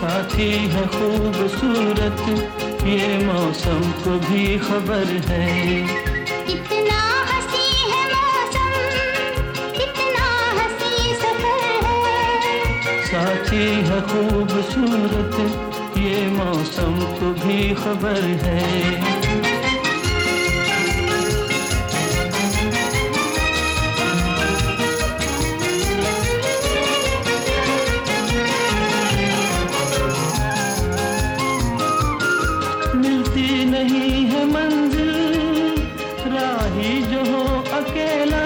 साथी है खूबसूरत ये मौसम को भी खबर है। कितना हँसी है मौसम कितना हँसी सफ़र है। साथी है खूबसूरत ये मौसम को भी खबर है। राही जो हो अकेला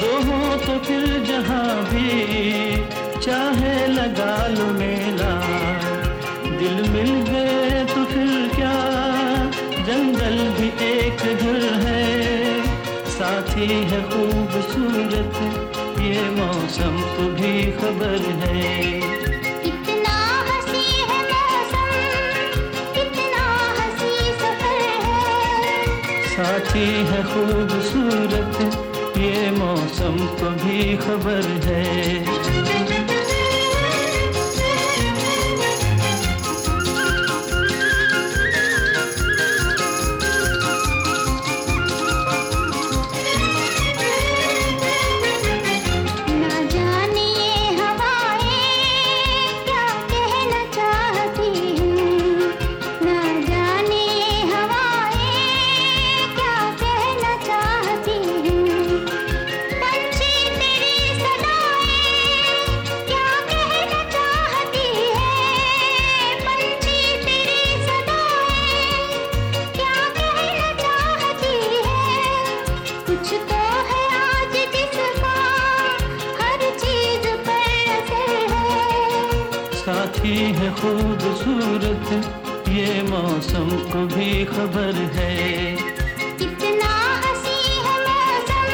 दो हो तो फिर जहाँ भी। चाहे लगा लो मेला दिल मिल गए तो फिर क्या? जंगल भी एक घर है, साथी है खूबसूरत, ये मौसम को भी खबर है साथी है खूबसूरत ये मौसम को भी खबर है। साथी है खूबसूरत ये मौसम को भी खबर है। कितना हँसी है मौसम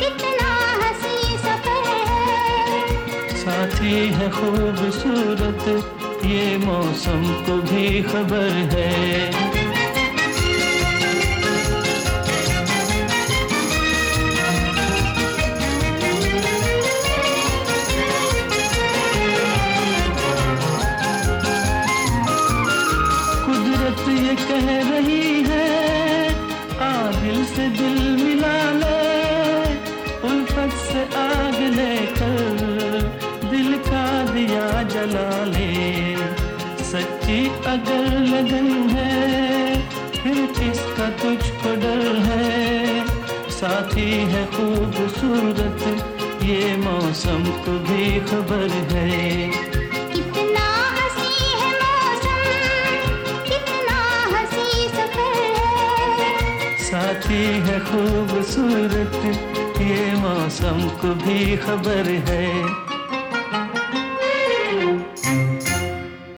कितना हँसी सफ़र है। साथी है खूबसूरत ये मौसम को भी खबर है। कुदरत ये कह रही है आ दिल से दिल मिला ले, उल्फत से आग लेकर दिल का दिया जला ले। सच्ची अगर लगन है, फिर किसका तुझको डर है? साथी है खूबसूरत, ये मौसम को भी खबर है। है है खूबसूरत ये मौसम को भी खबर है।